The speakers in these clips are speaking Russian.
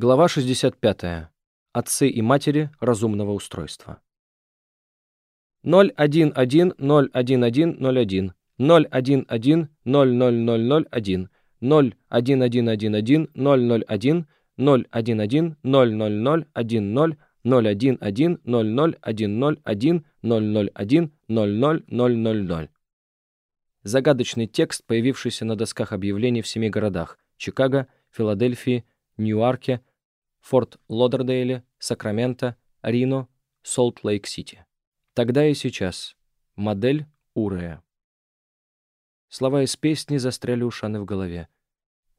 Глава 65. Отцы и матери разумного устройства. 011-011-01, 011-00001, 01111-001, 011-00010, 011-0010-001-001-00000. Загадочный текст, появившийся на досках объявлений в семи городах — Чикаго, Филадельфии, Ньюарке, Форт Лодердейле, Сакраменто, Рино, Солт-Лейк-Сити. Тогда и сейчас. Модель Урея. Слова из песни застряли у Шаны в голове.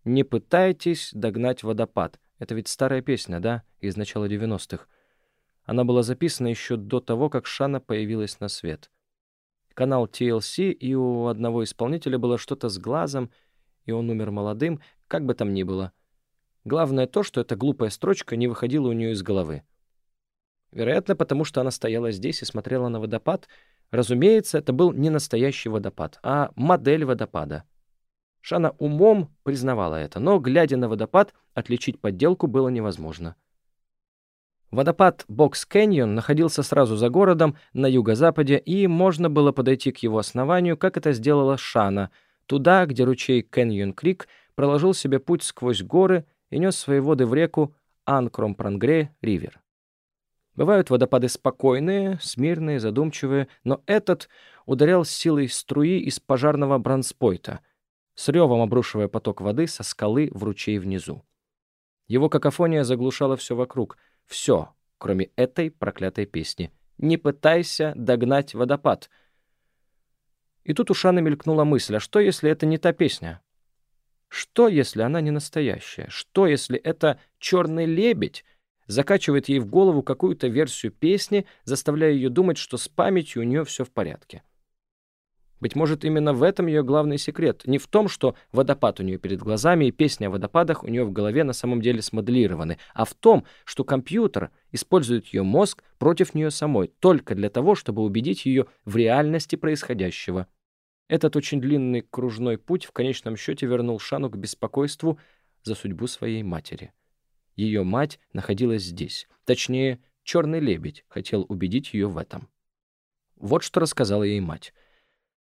«Не пытайтесь догнать водопад». Это ведь старая песня, да, из начала 90-х. Она была записана еще до того, как Шана появилась на свет. Канал TLC, и у одного исполнителя было что-то с глазом, и он умер молодым, как бы там ни было. Главное то, что эта глупая строчка не выходила у нее из головы. Вероятно, потому что она стояла здесь и смотрела на водопад. Разумеется, это был не настоящий водопад, а модель водопада. Шана умом признавала это, но, глядя на водопад, отличить подделку было невозможно. Водопад Бокс Кэньон находился сразу за городом, на юго-западе, и можно было подойти к его основанию, как это сделала Шана, туда, где ручей Кэньон-Крик проложил себе путь сквозь горы и нес свои воды в реку Анкром-Прангре-Ривер. Бывают водопады спокойные, смирные, задумчивые, но этот ударял силой струи из пожарного бронспойта — с ревом обрушивая поток воды со скалы в ручей внизу. Его какофония заглушала все вокруг. Все, кроме этой проклятой песни. «Не пытайся догнать водопад». И тут у Шаны мелькнула мысль, а что, если это не та песня? Что, если она не настоящая? Что, если это «Черный лебедь» закачивает ей в голову какую-то версию песни, заставляя ее думать, что с памятью у нее все в порядке? Быть может, именно в этом ее главный секрет. Не в том, что водопад у нее перед глазами и песни о водопадах у нее в голове на самом деле смоделированы, а в том, что компьютер использует ее мозг против нее самой, только для того, чтобы убедить ее в реальности происходящего. Этот очень длинный кружной путь в конечном счете вернул Шану к беспокойству за судьбу своей матери. Ее мать находилась здесь. Точнее, черный лебедь хотел убедить ее в этом. Вот что рассказала ей мать —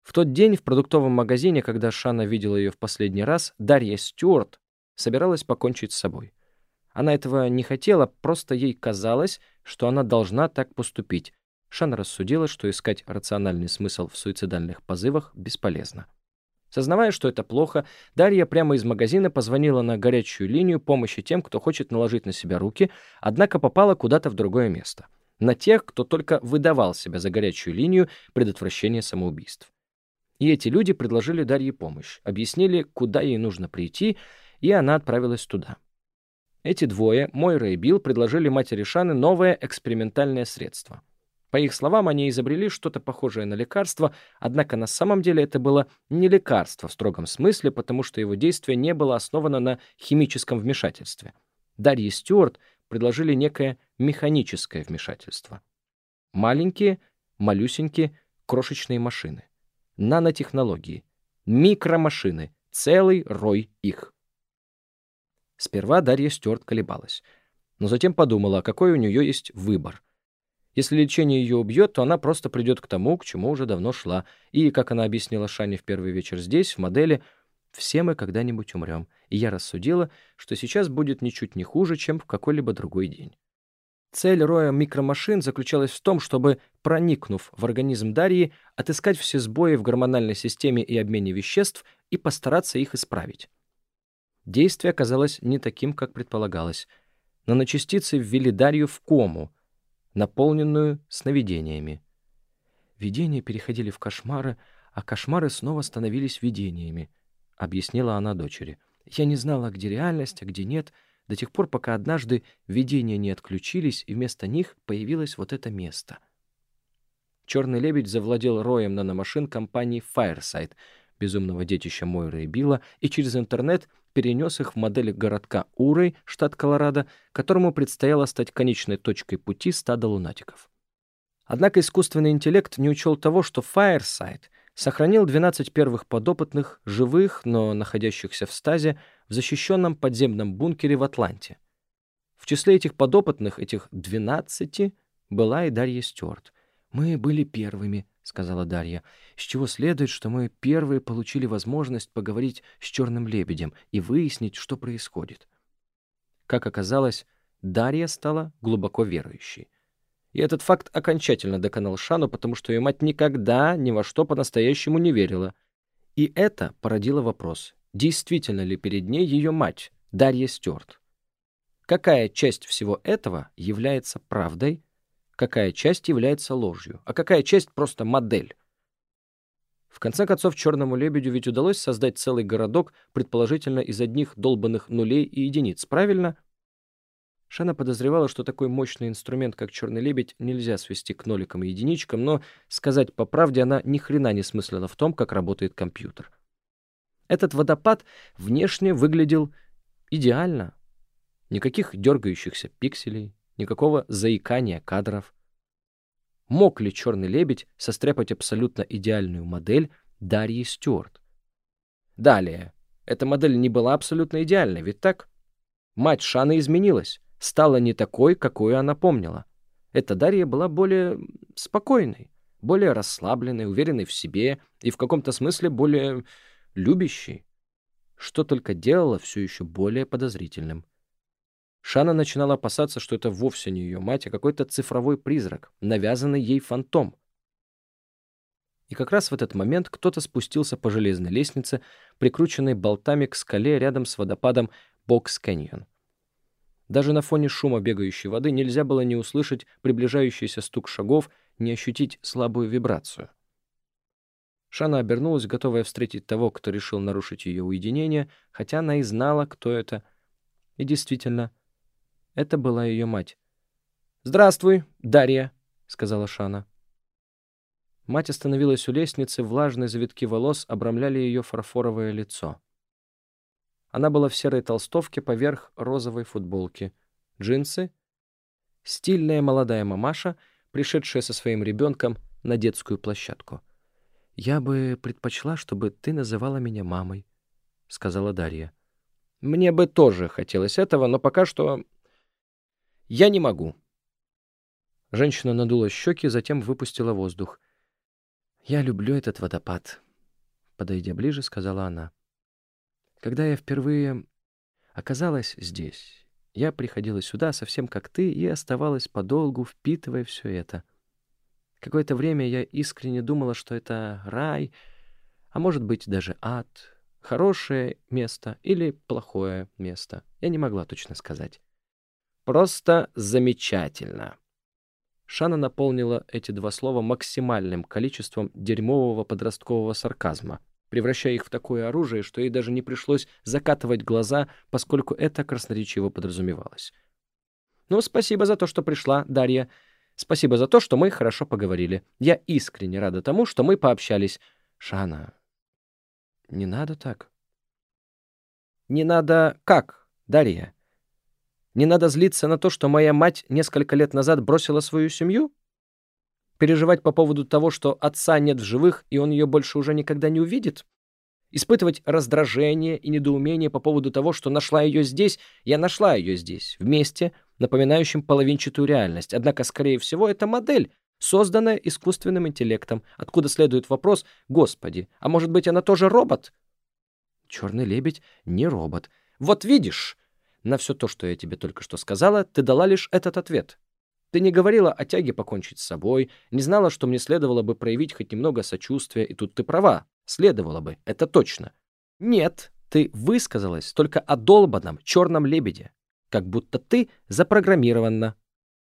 в тот день в продуктовом магазине, когда Шана видела ее в последний раз, Дарья Стюарт собиралась покончить с собой. Она этого не хотела, просто ей казалось, что она должна так поступить. Шана рассудила, что искать рациональный смысл в суицидальных позывах бесполезно. Сознавая, что это плохо, Дарья прямо из магазина позвонила на горячую линию помощи тем, кто хочет наложить на себя руки, однако попала куда-то в другое место. На тех, кто только выдавал себя за горячую линию предотвращения самоубийств. И эти люди предложили Дарье помощь, объяснили, куда ей нужно прийти, и она отправилась туда. Эти двое, Мойра и Билл, предложили матери Шаны новое экспериментальное средство. По их словам, они изобрели что-то похожее на лекарство, однако на самом деле это было не лекарство в строгом смысле, потому что его действие не было основано на химическом вмешательстве. Дарье Стюарт предложили некое механическое вмешательство. Маленькие, малюсенькие, крошечные машины нанотехнологии, микромашины, целый рой их. Сперва Дарья Стюарт колебалась, но затем подумала, какой у нее есть выбор. Если лечение ее убьет, то она просто придет к тому, к чему уже давно шла, и, как она объяснила Шане в первый вечер здесь, в модели «Все мы когда-нибудь умрем», и я рассудила, что сейчас будет ничуть не хуже, чем в какой-либо другой день. Цель роя микромашин заключалась в том, чтобы, проникнув в организм Дарьи, отыскать все сбои в гормональной системе и обмене веществ и постараться их исправить. Действие оказалось не таким, как предполагалось. Наночастицы ввели Дарью в кому, наполненную сновидениями. Видения переходили в кошмары, а кошмары снова становились видениями, — объяснила она дочери. Я не знала, где реальность, а где нет — до тех пор, пока однажды видения не отключились, и вместо них появилось вот это место. «Черный лебедь» завладел роем наномашин компании Fireside, безумного детища Мойры и Билла, и через интернет перенес их в модель городка Урой, штат Колорадо, которому предстояло стать конечной точкой пути стада лунатиков. Однако искусственный интеллект не учел того, что Fireside сохранил 12 первых подопытных, живых, но находящихся в стазе, в защищенном подземном бункере в Атланте. В числе этих подопытных, этих двенадцати, была и Дарья Стюарт. «Мы были первыми», — сказала Дарья, «с чего следует, что мы первые получили возможность поговорить с черным лебедем и выяснить, что происходит». Как оказалось, Дарья стала глубоко верующей. И этот факт окончательно доконал Шану, потому что ее мать никогда ни во что по-настоящему не верила. И это породило вопрос, действительно ли перед ней ее мать, Дарья Стюарт. Какая часть всего этого является правдой, какая часть является ложью, а какая часть просто модель. В конце концов, черному лебедю ведь удалось создать целый городок, предположительно из одних долбанных нулей и единиц, правильно? Шана подозревала, что такой мощный инструмент, как черный лебедь, нельзя свести к ноликам и единичкам, но, сказать по правде, она ни хрена не смыслила в том, как работает компьютер. Этот водопад внешне выглядел идеально. Никаких дергающихся пикселей, никакого заикания кадров. Мог ли черный лебедь состряпать абсолютно идеальную модель Дарьи Стюарт? Далее. Эта модель не была абсолютно идеальной, ведь так? Мать Шаны изменилась стала не такой, какую она помнила. Эта Дарья была более спокойной, более расслабленной, уверенной в себе и в каком-то смысле более любящей, что только делало все еще более подозрительным. Шана начинала опасаться, что это вовсе не ее мать, а какой-то цифровой призрак, навязанный ей фантом. И как раз в этот момент кто-то спустился по железной лестнице, прикрученной болтами к скале рядом с водопадом Бокс-Кэньон. Даже на фоне шума бегающей воды нельзя было не услышать приближающийся стук шагов, не ощутить слабую вибрацию. Шана обернулась, готовая встретить того, кто решил нарушить ее уединение, хотя она и знала, кто это. И действительно, это была ее мать. «Здравствуй, Дарья», — сказала Шана. Мать остановилась у лестницы, влажные завитки волос обрамляли ее фарфоровое лицо. Она была в серой толстовке поверх розовой футболки. Джинсы. Стильная молодая мамаша, пришедшая со своим ребенком на детскую площадку. «Я бы предпочла, чтобы ты называла меня мамой», — сказала Дарья. «Мне бы тоже хотелось этого, но пока что я не могу». Женщина надула щеки, затем выпустила воздух. «Я люблю этот водопад», — подойдя ближе, сказала она. Когда я впервые оказалась здесь, я приходила сюда совсем как ты и оставалась подолгу, впитывая все это. Какое-то время я искренне думала, что это рай, а может быть даже ад, хорошее место или плохое место. Я не могла точно сказать. Просто замечательно. Шана наполнила эти два слова максимальным количеством дерьмового подросткового сарказма — превращая их в такое оружие, что ей даже не пришлось закатывать глаза, поскольку это красноречиво подразумевалось. «Ну, спасибо за то, что пришла, Дарья. Спасибо за то, что мы хорошо поговорили. Я искренне рада тому, что мы пообщались. Шана, не надо так». «Не надо как, Дарья? Не надо злиться на то, что моя мать несколько лет назад бросила свою семью?» Переживать по поводу того, что отца нет в живых, и он ее больше уже никогда не увидит? Испытывать раздражение и недоумение по поводу того, что нашла ее здесь, я нашла ее здесь, вместе, напоминающим половинчатую реальность. Однако, скорее всего, это модель, созданная искусственным интеллектом, откуда следует вопрос «Господи, а может быть, она тоже робот?» Черный лебедь не робот. Вот видишь, на все то, что я тебе только что сказала, ты дала лишь этот ответ. Ты не говорила о тяге покончить с собой, не знала, что мне следовало бы проявить хоть немного сочувствия, и тут ты права. Следовало бы, это точно. Нет, ты высказалась только о долбанном черном лебеде, как будто ты запрограммирована.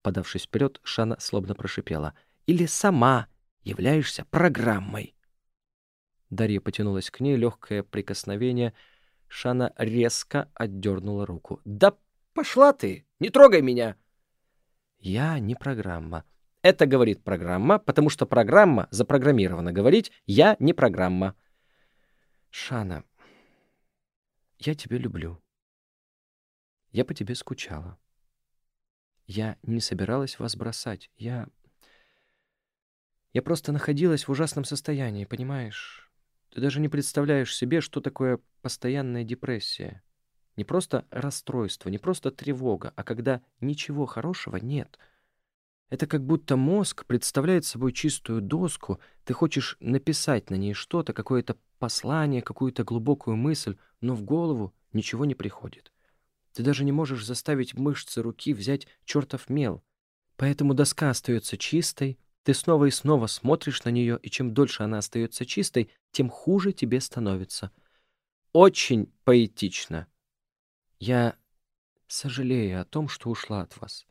Подавшись вперед, Шана слабно прошипела. Или сама являешься программой. Дарья потянулась к ней, легкое прикосновение. Шана резко отдернула руку. «Да пошла ты! Не трогай меня!» Я не программа. Это говорит программа, потому что программа запрограммирована говорить «я не программа». Шана, я тебя люблю. Я по тебе скучала. Я не собиралась вас бросать. Я... Я просто находилась в ужасном состоянии, понимаешь? Ты даже не представляешь себе, что такое постоянная депрессия. Не просто расстройство, не просто тревога, а когда ничего хорошего нет. Это как будто мозг представляет собой чистую доску, ты хочешь написать на ней что-то, какое-то послание, какую-то глубокую мысль, но в голову ничего не приходит. Ты даже не можешь заставить мышцы руки взять чертов мел. Поэтому доска остается чистой, ты снова и снова смотришь на нее, и чем дольше она остается чистой, тем хуже тебе становится. Очень поэтично. Я сожалею о том, что ушла от вас.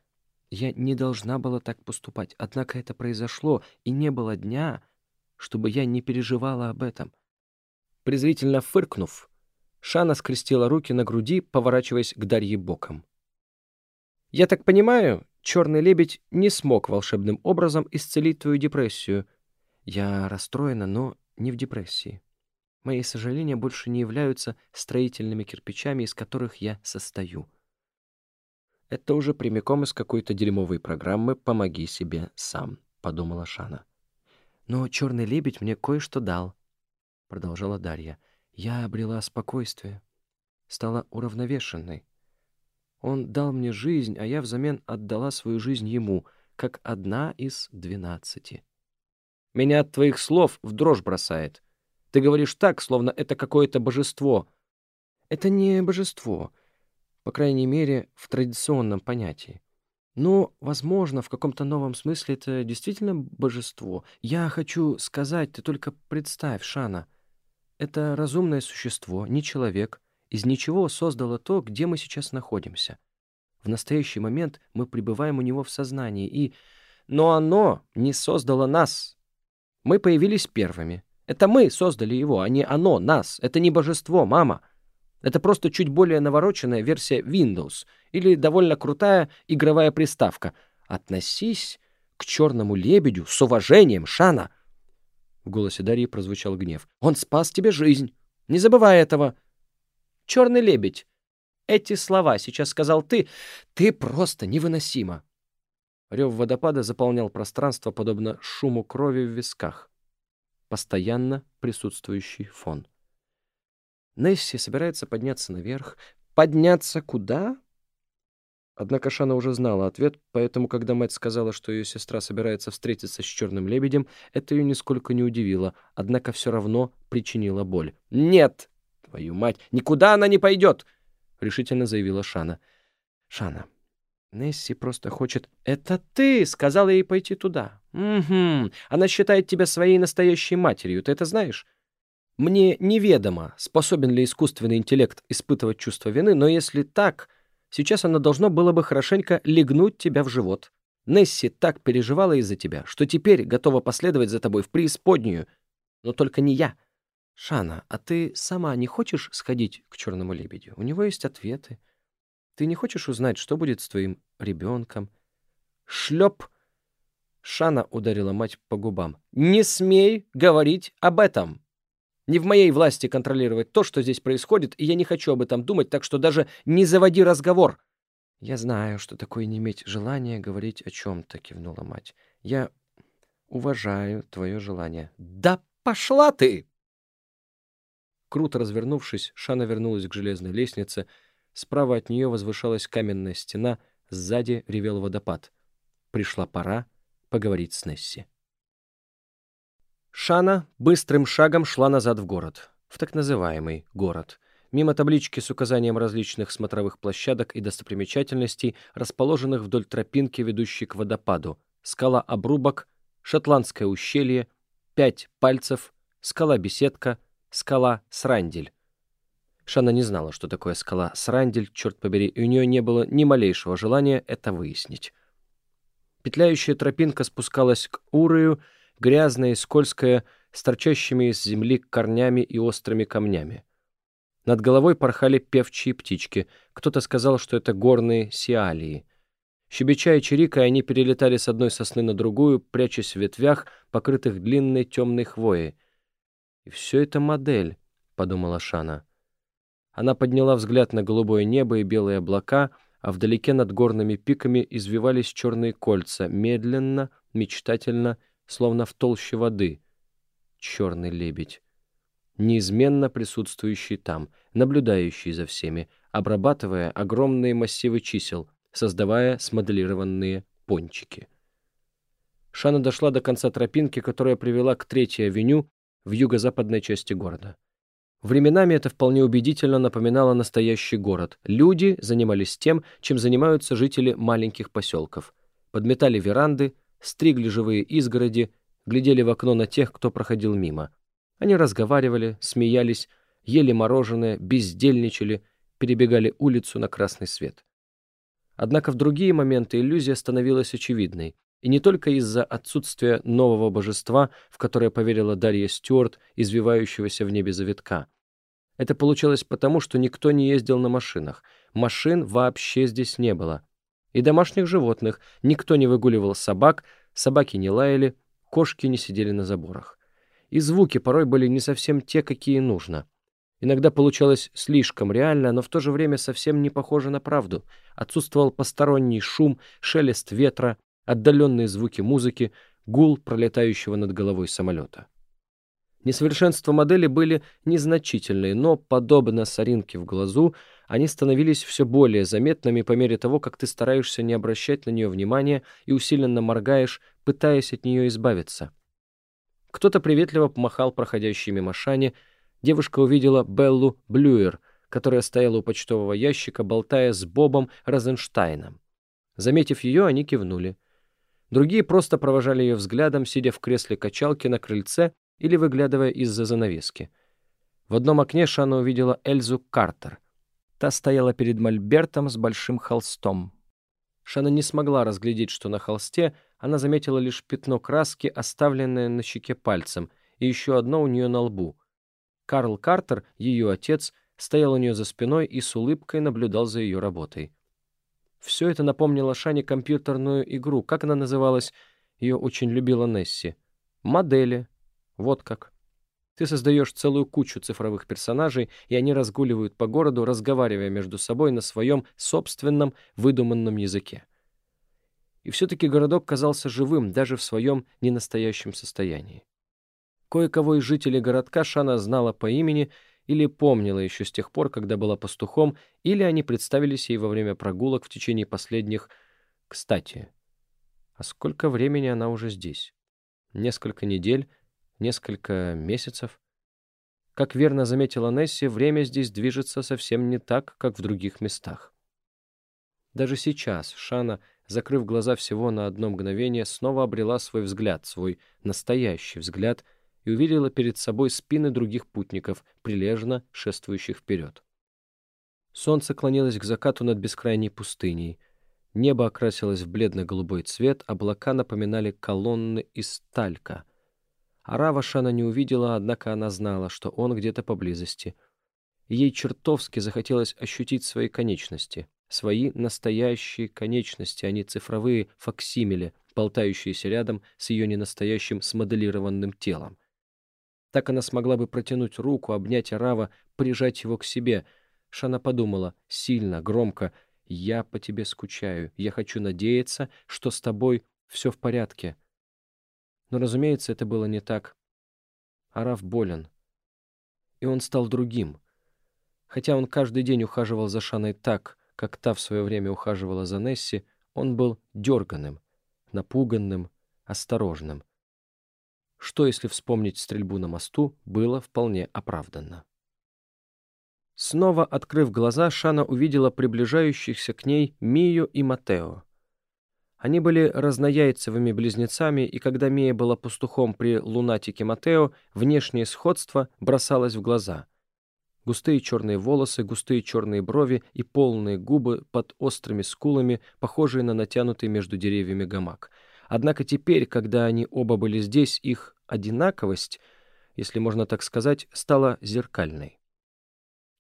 Я не должна была так поступать, однако это произошло, и не было дня, чтобы я не переживала об этом. Презрительно фыркнув, Шана скрестила руки на груди, поворачиваясь к Дарье боком. «Я так понимаю, черный лебедь не смог волшебным образом исцелить твою депрессию. Я расстроена, но не в депрессии. Мои сожаления больше не являются строительными кирпичами, из которых я состою. Это уже прямиком из какой-то дерьмовой программы «Помоги себе сам», — подумала Шана. «Но черный лебедь мне кое-что дал», — продолжала Дарья. «Я обрела спокойствие, стала уравновешенной. Он дал мне жизнь, а я взамен отдала свою жизнь ему, как одна из двенадцати. Меня от твоих слов в дрожь бросает. Ты говоришь так, словно это какое-то божество. Это не божество, по крайней мере, в традиционном понятии. Но, возможно, в каком-то новом смысле это действительно божество. Я хочу сказать, ты только представь, Шана. Это разумное существо, не человек, из ничего создало то, где мы сейчас находимся. В настоящий момент мы пребываем у него в сознании, и... Но оно не создало нас. Мы появились первыми. Это мы создали его, а не оно, нас. Это не божество, мама. Это просто чуть более навороченная версия Windows или довольно крутая игровая приставка. Относись к черному лебедю с уважением, Шана. В голосе Дарьи прозвучал гнев. Он спас тебе жизнь. Не забывай этого. Черный лебедь. Эти слова сейчас сказал ты. Ты просто невыносима. Рев водопада заполнял пространство, подобно шуму крови в висках. Постоянно присутствующий фон. Несси собирается подняться наверх. Подняться куда? Однако Шана уже знала ответ, поэтому, когда мать сказала, что ее сестра собирается встретиться с черным лебедем, это ее нисколько не удивило, однако все равно причинило боль. «Нет!» «Твою мать! Никуда она не пойдет!» — решительно заявила Шана. «Шана, Несси просто хочет...» «Это ты!» — сказала ей пойти туда. «Угу. Она считает тебя своей настоящей матерью, ты это знаешь?» Мне неведомо, способен ли искусственный интеллект испытывать чувство вины, но если так, сейчас оно должно было бы хорошенько легнуть тебя в живот. Несси так переживала из-за тебя, что теперь готова последовать за тобой в преисподнюю. Но только не я. «Шана, а ты сама не хочешь сходить к черному лебедю? У него есть ответы. Ты не хочешь узнать, что будет с твоим ребенком?» «Шлеп!» Шана ударила мать по губам. «Не смей говорить об этом!» Не в моей власти контролировать то, что здесь происходит, и я не хочу об этом думать, так что даже не заводи разговор. Я знаю, что такое не иметь желания говорить о чем-то, кивнула мать. Я уважаю твое желание. Да пошла ты! Круто развернувшись, Шана вернулась к железной лестнице. Справа от нее возвышалась каменная стена, сзади ревел водопад. Пришла пора поговорить с Несси. Шана быстрым шагом шла назад в город, в так называемый город, мимо таблички с указанием различных смотровых площадок и достопримечательностей, расположенных вдоль тропинки, ведущей к водопаду, скала-обрубок, шотландское ущелье, пять пальцев, скала-беседка, скала Срандель. Шана не знала, что такое скала Срандель, черт побери, и у нее не было ни малейшего желания это выяснить. Петляющая тропинка спускалась к Урею, грязная и скользкая, с торчащими из земли корнями и острыми камнями. Над головой порхали певчие птички. Кто-то сказал, что это горные сиалии. Щебеча и чирикая, они перелетали с одной сосны на другую, прячась в ветвях, покрытых длинной темной хвоей. «И все это модель», — подумала Шана. Она подняла взгляд на голубое небо и белые облака, а вдалеке над горными пиками извивались черные кольца, медленно, мечтательно, словно в толще воды. Черный лебедь. неизменно присутствующий там, наблюдающий за всеми, обрабатывая огромные массивы чисел, создавая смоделированные пончики. Шана дошла до конца тропинки, которая привела к Третьей авеню в юго-западной части города. Временами это вполне убедительно напоминало настоящий город. Люди занимались тем, чем занимаются жители маленьких поселков. Подметали веранды, стригли живые изгороди, глядели в окно на тех, кто проходил мимо. Они разговаривали, смеялись, ели мороженое, бездельничали, перебегали улицу на красный свет. Однако в другие моменты иллюзия становилась очевидной. И не только из-за отсутствия нового божества, в которое поверила Дарья Стюарт, извивающегося в небе завитка. Это получилось потому, что никто не ездил на машинах. Машин вообще здесь не было. И домашних животных. Никто не выгуливал собак, собаки не лаяли, кошки не сидели на заборах. И звуки порой были не совсем те, какие нужно. Иногда получалось слишком реально, но в то же время совсем не похоже на правду. Отсутствовал посторонний шум, шелест ветра, отдаленные звуки музыки, гул пролетающего над головой самолета. Несовершенства модели были незначительные, но, подобно соринке в глазу, они становились все более заметными по мере того, как ты стараешься не обращать на нее внимания и усиленно моргаешь, пытаясь от нее избавиться. Кто-то приветливо помахал проходящей мимо Шане, девушка увидела Беллу Блюер, которая стояла у почтового ящика, болтая с Бобом Розенштайном. Заметив ее, они кивнули. Другие просто провожали ее взглядом, сидя в кресле качалки на крыльце или выглядывая из-за занавески. В одном окне Шана увидела Эльзу Картер. Та стояла перед мольбертом с большим холстом. Шана не смогла разглядеть, что на холсте, она заметила лишь пятно краски, оставленное на щеке пальцем, и еще одно у нее на лбу. Карл Картер, ее отец, стоял у нее за спиной и с улыбкой наблюдал за ее работой. Все это напомнило Шане компьютерную игру. Как она называлась? Ее очень любила Несси. «Модели». Вот как. Ты создаешь целую кучу цифровых персонажей, и они разгуливают по городу, разговаривая между собой на своем собственном выдуманном языке. И все-таки городок казался живым даже в своем ненастоящем состоянии. Кое-кого из жителей городка Шана знала по имени или помнила еще с тех пор, когда была пастухом, или они представились ей во время прогулок в течение последних... Кстати, а сколько времени она уже здесь? Несколько недель, несколько месяцев? Как верно заметила Несси, время здесь движется совсем не так, как в других местах. Даже сейчас Шана, закрыв глаза всего на одно мгновение, снова обрела свой взгляд, свой настоящий взгляд — и увидела перед собой спины других путников, прилежно шествующих вперед. Солнце клонилось к закату над бескрайней пустыней. Небо окрасилось в бледно-голубой цвет, облака напоминали колонны из талька. Арава Шана не увидела, однако она знала, что он где-то поблизости. Ей чертовски захотелось ощутить свои конечности, свои настоящие конечности, а не цифровые факсимили, болтающиеся рядом с ее ненастоящим смоделированным телом. Так она смогла бы протянуть руку, обнять Арава, прижать его к себе. Шана подумала, сильно, громко, «Я по тебе скучаю. Я хочу надеяться, что с тобой все в порядке». Но, разумеется, это было не так. Арав болен. И он стал другим. Хотя он каждый день ухаживал за Шаной так, как та в свое время ухаживала за Несси, он был дерганым, напуганным, осторожным что, если вспомнить стрельбу на мосту, было вполне оправданно. Снова открыв глаза, Шана увидела приближающихся к ней Мию и Матео. Они были разнояйцевыми близнецами, и когда Мия была пастухом при лунатике Матео, внешнее сходство бросалось в глаза. Густые черные волосы, густые черные брови и полные губы под острыми скулами, похожие на натянутый между деревьями гамак. Однако теперь, когда они оба были здесь, их одинаковость, если можно так сказать, стала зеркальной.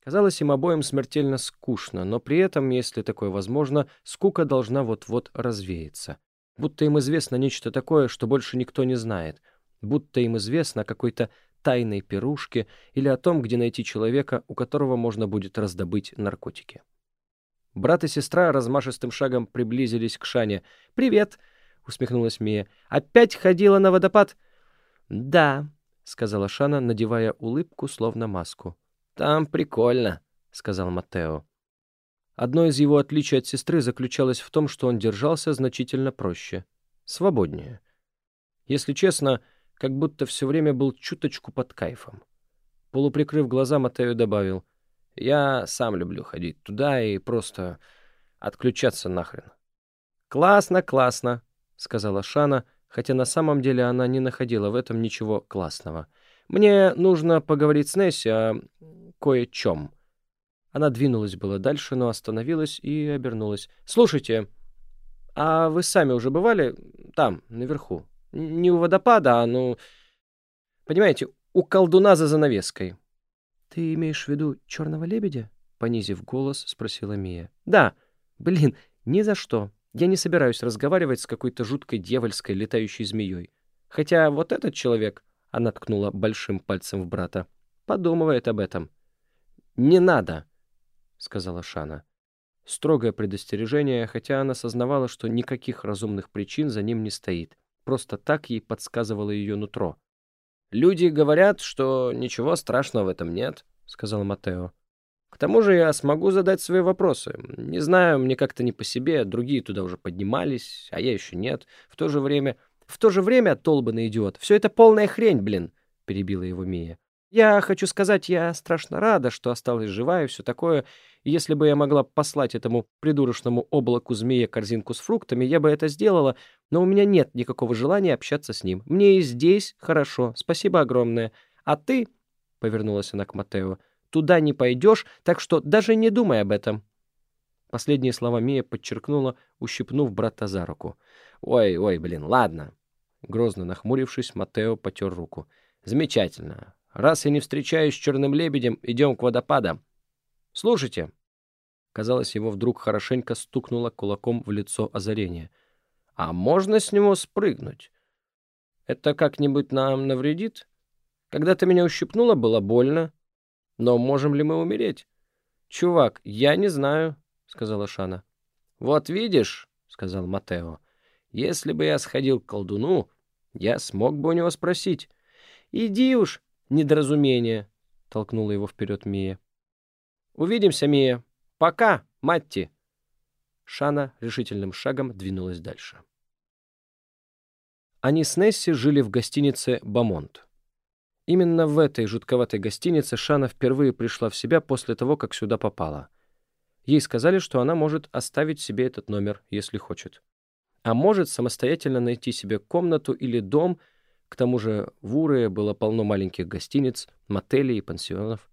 Казалось им обоим смертельно скучно, но при этом, если такое возможно, скука должна вот-вот развеяться. Будто им известно нечто такое, что больше никто не знает. Будто им известно о какой-то тайной пирушке или о том, где найти человека, у которого можно будет раздобыть наркотики. Брат и сестра размашистым шагом приблизились к Шане. «Привет!» — усмехнулась Мия. «Опять ходила на водопад?» «Да», — сказала Шана, надевая улыбку, словно маску. «Там прикольно», — сказал Матео. Одно из его отличий от сестры заключалось в том, что он держался значительно проще, свободнее. Если честно, как будто все время был чуточку под кайфом. Полуприкрыв глаза, Матео добавил, «Я сам люблю ходить туда и просто отключаться нахрен». «Классно, классно», — сказала Шана, хотя на самом деле она не находила в этом ничего классного. «Мне нужно поговорить с Несси о кое-чем». Она двинулась было дальше, но остановилась и обернулась. «Слушайте, а вы сами уже бывали там, наверху? Не у водопада, а, ну... Понимаете, у колдуна за занавеской». «Ты имеешь в виду черного лебедя?» Понизив голос, спросила Мия. «Да. Блин, ни за что. Я не собираюсь разговаривать с какой-то жуткой дьявольской летающей змеей. Хотя вот этот человек...» Она ткнула большим пальцем в брата. «Подумывает об этом». «Не надо!» сказала Шана. Строгое предостережение, хотя она сознавала, что никаких разумных причин за ним не стоит. Просто так ей подсказывало ее нутро. «Люди говорят, что ничего страшного в этом нет», — сказал Матео. «К тому же я смогу задать свои вопросы. Не знаю, мне как-то не по себе, другие туда уже поднимались, а я еще нет. В то же время... В то же время, толбанный идиот, все это полная хрень, блин», — перебила его Мия. «Я хочу сказать, я страшно рада, что осталась жива и все такое, если бы я могла послать этому придурочному облаку змея корзинку с фруктами, я бы это сделала, но у меня нет никакого желания общаться с ним. Мне и здесь хорошо, спасибо огромное. А ты, — повернулась она к Матео, — туда не пойдешь, так что даже не думай об этом. Последние слова Мия подчеркнула, ущипнув брата за руку. «Ой, ой, блин, ладно». Грозно нахмурившись, Матео потер руку. «Замечательно. Раз я не встречаюсь с черным лебедем, идем к водопадам. Слушайте!» Казалось, его вдруг хорошенько стукнуло кулаком в лицо озарение. «А можно с него спрыгнуть? Это как-нибудь нам навредит? Когда ты меня ущипнула, было больно. Но можем ли мы умереть?» «Чувак, я не знаю», — сказала Шана. «Вот видишь», — сказал Матео, — «если бы я сходил к колдуну, я смог бы у него спросить». «Иди уж, недоразумение», — толкнула его вперед Мия. «Увидимся, Мия. Пока, Матти!» Шана решительным шагом двинулась дальше. Они с Несси жили в гостинице «Бамонт». Именно в этой жутковатой гостинице Шана впервые пришла в себя после того, как сюда попала. Ей сказали, что она может оставить себе этот номер, если хочет. А может самостоятельно найти себе комнату или дом, к тому же в Уре было полно маленьких гостиниц, мотелей и пансионов.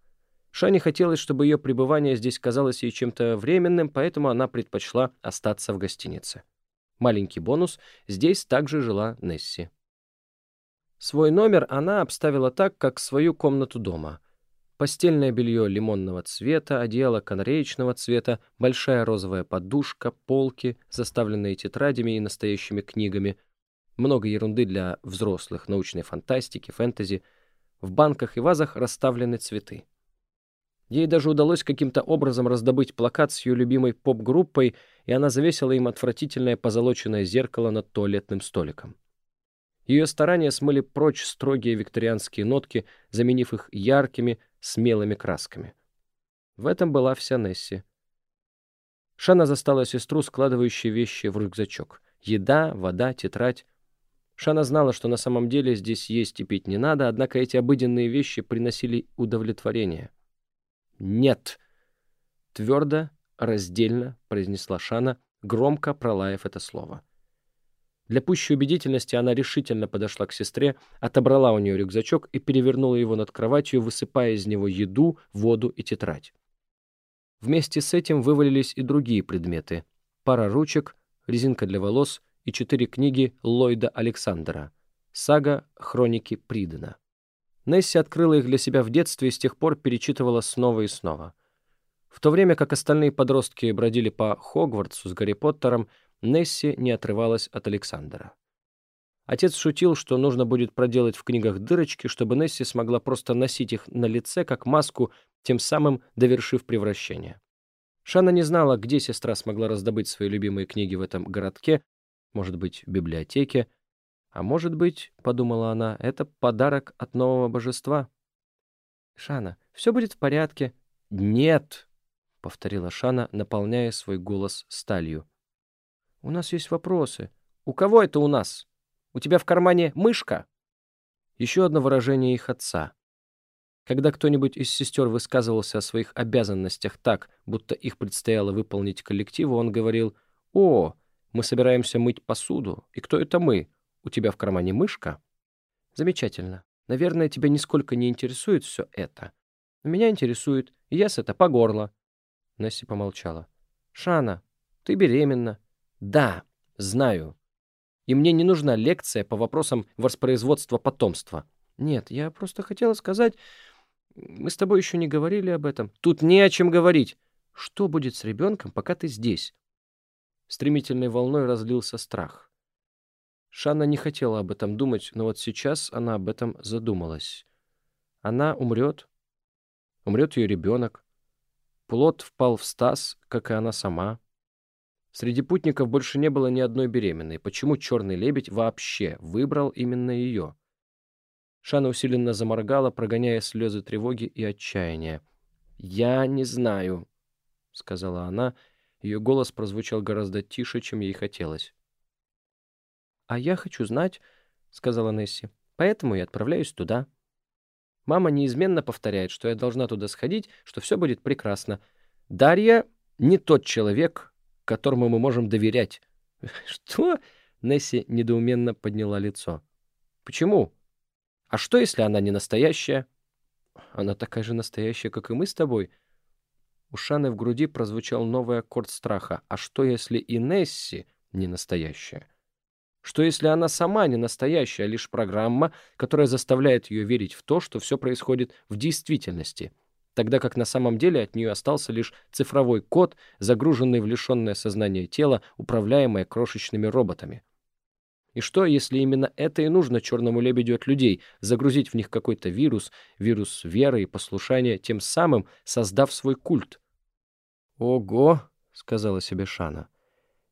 Шане хотелось, чтобы ее пребывание здесь казалось ей чем-то временным, поэтому она предпочла остаться в гостинице. Маленький бонус — здесь также жила Несси. Свой номер она обставила так, как свою комнату дома. Постельное белье лимонного цвета, одеяло канареечного цвета, большая розовая подушка, полки, заставленные тетрадями и настоящими книгами, много ерунды для взрослых, научной фантастики, фэнтези. В банках и вазах расставлены цветы. Ей даже удалось каким-то образом раздобыть плакат с ее любимой поп-группой, и она завесила им отвратительное позолоченное зеркало над туалетным столиком. Ее старания смыли прочь строгие викторианские нотки, заменив их яркими, смелыми красками. В этом была вся Несси. Шана застала сестру, складывающей вещи в рюкзачок. Еда, вода, тетрадь. Шана знала, что на самом деле здесь есть и пить не надо, однако эти обыденные вещи приносили удовлетворение — «Нет!» Твердо, раздельно произнесла Шана, громко пролаев это слово. Для пущей убедительности она решительно подошла к сестре, отобрала у нее рюкзачок и перевернула его над кроватью, высыпая из него еду, воду и тетрадь. Вместе с этим вывалились и другие предметы. Пара ручек, резинка для волос и четыре книги Ллойда Александра. Сага «Хроники Придена». Несси открыла их для себя в детстве и с тех пор перечитывала снова и снова. В то время как остальные подростки бродили по Хогвартсу с Гарри Поттером, Несси не отрывалась от Александра. Отец шутил, что нужно будет проделать в книгах дырочки, чтобы Несси смогла просто носить их на лице как маску, тем самым довершив превращение. Шана не знала, где сестра смогла раздобыть свои любимые книги в этом городке, может быть, в библиотеке, А может быть, — подумала она, — это подарок от нового божества. «Шана, все будет в порядке». «Нет», — повторила Шана, наполняя свой голос сталью. «У нас есть вопросы. У кого это у нас? У тебя в кармане мышка?» Еще одно выражение их отца. Когда кто-нибудь из сестер высказывался о своих обязанностях так, будто их предстояло выполнить коллективу, он говорил «О, мы собираемся мыть посуду. И кто это мы? У тебя в кармане мышка?» «Замечательно. Наверное, тебя нисколько не интересует все это. Но меня интересует, и я с это по горло». Несси помолчала. «Шана, ты беременна». «Да, знаю. И мне не нужна лекция по вопросам воспроизводства потомства». «Нет, я просто хотела сказать... Мы с тобой еще не говорили об этом». «Тут не о чем говорить. Что будет с ребенком, пока ты здесь?» Стремительной волной разлился страх. Шанна не хотела об этом думать, но вот сейчас она об этом задумалась. Она умрет. Умрет ее ребенок. Плод впал в стаз, как и она сама. Среди путников больше не было ни одной беременной. Почему черный лебедь вообще выбрал именно ее? Шана усиленно заморгала, прогоняя слезы тревоги и отчаяния. «Я не знаю», — сказала она. Ее голос прозвучал гораздо тише, чем ей хотелось. «А я хочу знать», — сказала Несси. «Поэтому я отправляюсь туда». Мама неизменно повторяет, что я должна туда сходить, что все будет прекрасно. Дарья не тот человек, которому мы можем доверять. «Что?» — Несси недоуменно подняла лицо. «Почему? А что, если она не настоящая?» «Она такая же настоящая, как и мы с тобой». У Шаны в груди прозвучал новый аккорд страха. «А что, если и Несси не настоящая?» Что если она сама не настоящая, а лишь программа, которая заставляет ее верить в то, что все происходит в действительности, тогда как на самом деле от нее остался лишь цифровой код, загруженный в лишенное сознание тело, управляемое крошечными роботами? И что, если именно это и нужно черному лебедю от людей, загрузить в них какой-то вирус, вирус веры и послушания, тем самым создав свой культ? «Ого!» — сказала себе Шана —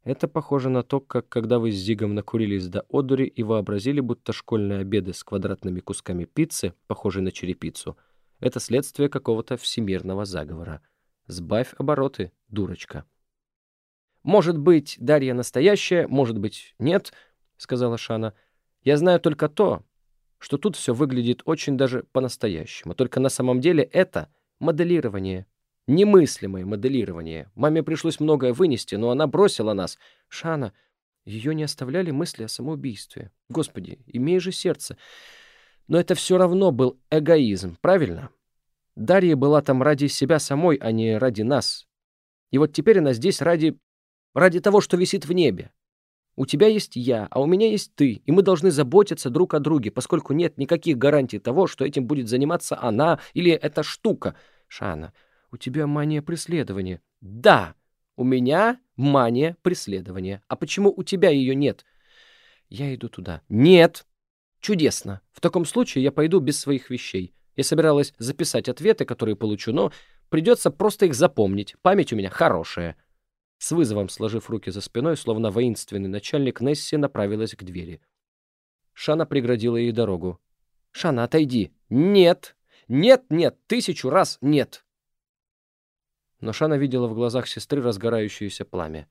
это похоже на то, как когда вы с Зигом накурились до одури и вообразили, будто школьные обеды с квадратными кусками пиццы, похожей на черепицу, это следствие какого-то всемирного заговора. Сбавь обороты, дурочка. «Может быть, Дарья настоящая, может быть, нет», — сказала Шана. «Я знаю только то, что тут все выглядит очень даже по-настоящему. Только на самом деле это моделирование, Немыслимое моделирование. Маме пришлось многое вынести, но она бросила нас. Шана, ее не оставляли мысли о самоубийстве. Господи, имей же сердце. Но это все равно был эгоизм, правильно? Дарья была там ради себя самой, а не ради нас. И вот теперь она здесь ради... ради того, что висит в небе. У тебя есть я, а у меня есть ты, и мы должны заботиться друг о друге, поскольку нет никаких гарантий того, что этим будет заниматься она или эта штука. Шана, у тебя мания преследования. Да, у меня мания преследования. А почему у тебя ее нет? Я иду туда. Нет. Чудесно. В таком случае я пойду без своих вещей. Я собиралась записать ответы, которые получу, но придется просто их запомнить. Память у меня хорошая. С вызовом сложив руки за спиной, словно воинственный начальник, Несси направилась к двери. Шана преградила ей дорогу. «Шана, отойди!» «Нет! Нет, нет! Тысячу раз нет!» но Шана видела в глазах сестры разгорающееся пламя.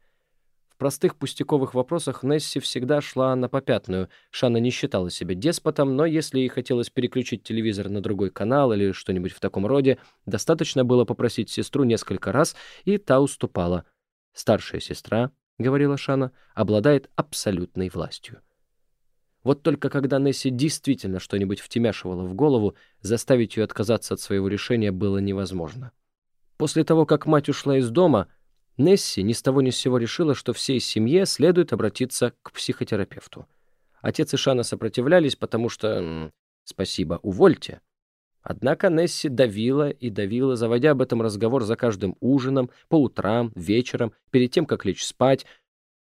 Простых пустяковых вопросах Несси всегда шла на попятную. Шана не считала себя деспотом, но если ей хотелось переключить телевизор на другой канал или что-нибудь в таком роде, достаточно было попросить сестру несколько раз, и та уступала. «Старшая сестра», — говорила Шана, — «обладает абсолютной властью». Вот только когда Несси действительно что-нибудь втемяшивала в голову, заставить ее отказаться от своего решения было невозможно. После того, как мать ушла из дома, Несси ни с того ни с сего решила, что всей семье следует обратиться к психотерапевту. Отец и Шана сопротивлялись, потому что... Спасибо, увольте. Однако Несси давила и давила, заводя об этом разговор за каждым ужином, по утрам, вечером, перед тем, как лечь спать.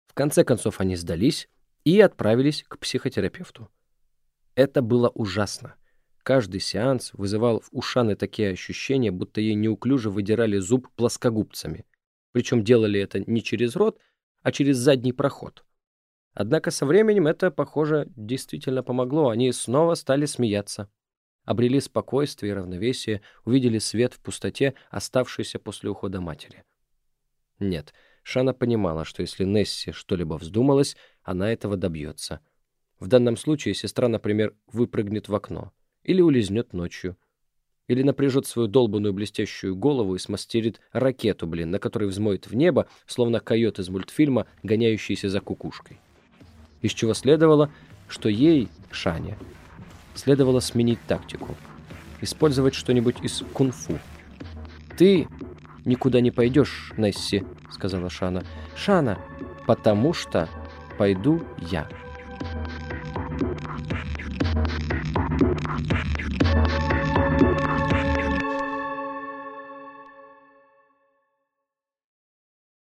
В конце концов они сдались и отправились к психотерапевту. Это было ужасно. Каждый сеанс вызывал у Шаны такие ощущения, будто ей неуклюже выдирали зуб плоскогубцами. Причем делали это не через рот, а через задний проход. Однако со временем это, похоже, действительно помогло. Они снова стали смеяться. Обрели спокойствие и равновесие, увидели свет в пустоте, оставшийся после ухода матери. Нет, Шана понимала, что если Несси что-либо вздумалось, она этого добьется. В данном случае сестра, например, выпрыгнет в окно или улизнет ночью, или напряжет свою долбанную блестящую голову и смастерит ракету, блин, на которой взмоет в небо, словно койот из мультфильма, гоняющийся за кукушкой. Из чего следовало, что ей, Шане, следовало сменить тактику, использовать что-нибудь из кунг-фу. «Ты никуда не пойдешь, Несси», — сказала Шана. «Шана, потому что пойду я». Thank you.